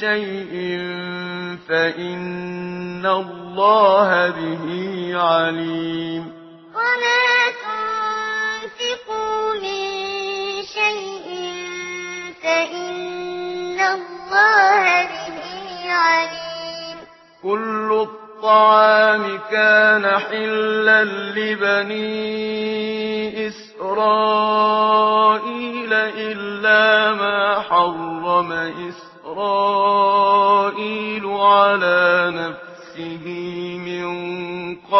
شيء فإن الله به عليم. وما تنفقوا من شيء فإن الله به عليم. كل الطعام كان حلا لبني إسرائيل إلا ما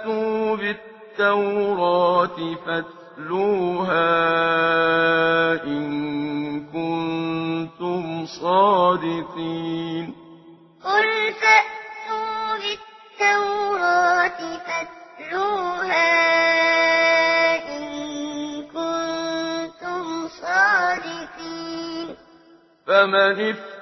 فأتوا بالتوراة فاتلوها إن كنتم صادقين قل فأتوا بالتوراة فاتلوها إن كنتم صادقين فمن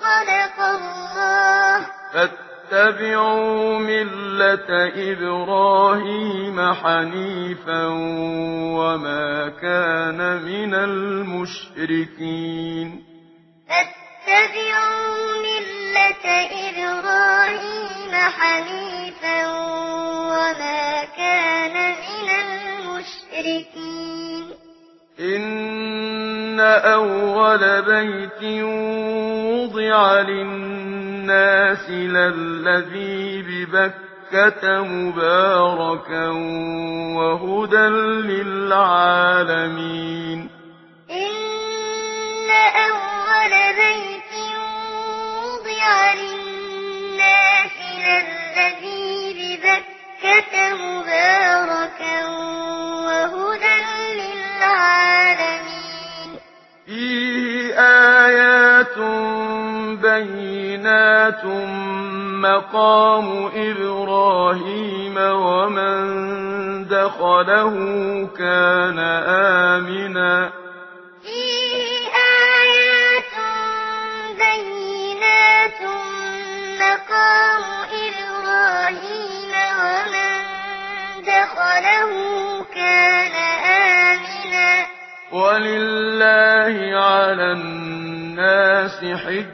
صدق فاتبعوا ملة إبراهيم حنيفا وما كان من المشركين. فاتبعوا ملة إبراهيم حنيفا وما كان من المشركين. أول بيت وضع للناس للذي ببكة مباركا وهدى للعالمين. إن أول بيت وضع للناس بينات مقام إبراهيم ومن دخله كان آمنا فيه آيات بينات مقام إبراهيم ومن دخله كان آمنا ولله على الناس حج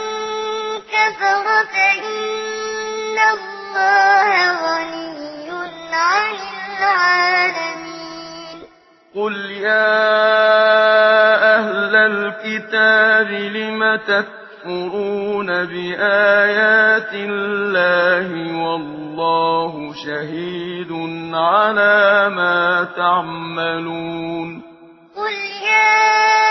كفر فإن الله غني عن العالمين. قل يا أهل الكتاب لم تكفرون بآيات الله والله شهيد على ما تعملون؟ قل يا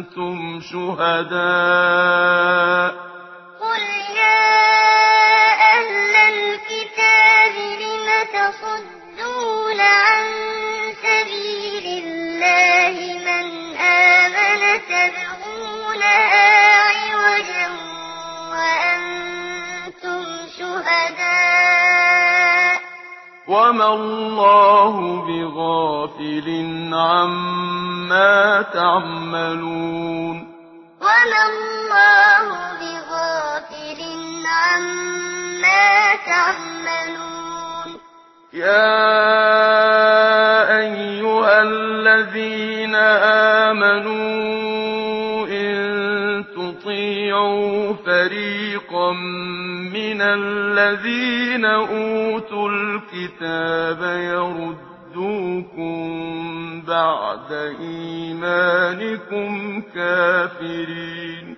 أنتم شهداء وما الله بغافل عما تعملون وما الله بغافل عما تعملون يا فَرِيقًا مِنَ الَّذِينَ أُوتُوا الْكِتَابَ يَرُدُّوكُمْ بَعْدَ إِيمَانِكُمْ كَافِرِينَ